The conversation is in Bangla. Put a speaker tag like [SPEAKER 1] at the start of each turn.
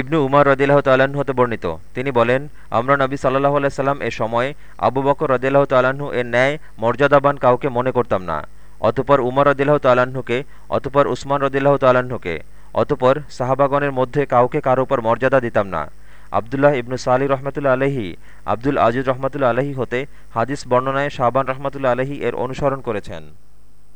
[SPEAKER 1] ইবনু উমার রদিল্লাহ তাল্লাহ্ন হতে বর্ণিত। তিনি বলেন, আমরা নবী সাল্লাহ আলাইসাল্লাম এ সময় আবু বকর রদিল্লাহ তাল্লাহ্ন এর ন্যায় মর্যাদাবান কাউকে মনে করতাম না। অতপর উমর রদিল্লাহ তাল্লাহ্নকে অতপর উসমান রদিল্লাহ তাল্লাহ্নকে অতপর সাহাবাগণের মধ্যে কাউকে কারও উপর মর্যাদা দিতাম না। আবদুল্লাহ ইবনু সালি রহমতুল্লা আলহি আব্দুল আজিজ রহমতুল্লা আলহি হতে হাদিস বর্ণনায় শাহবান রহমতুল্লা আলহি এর অনুসরণ করেছেন।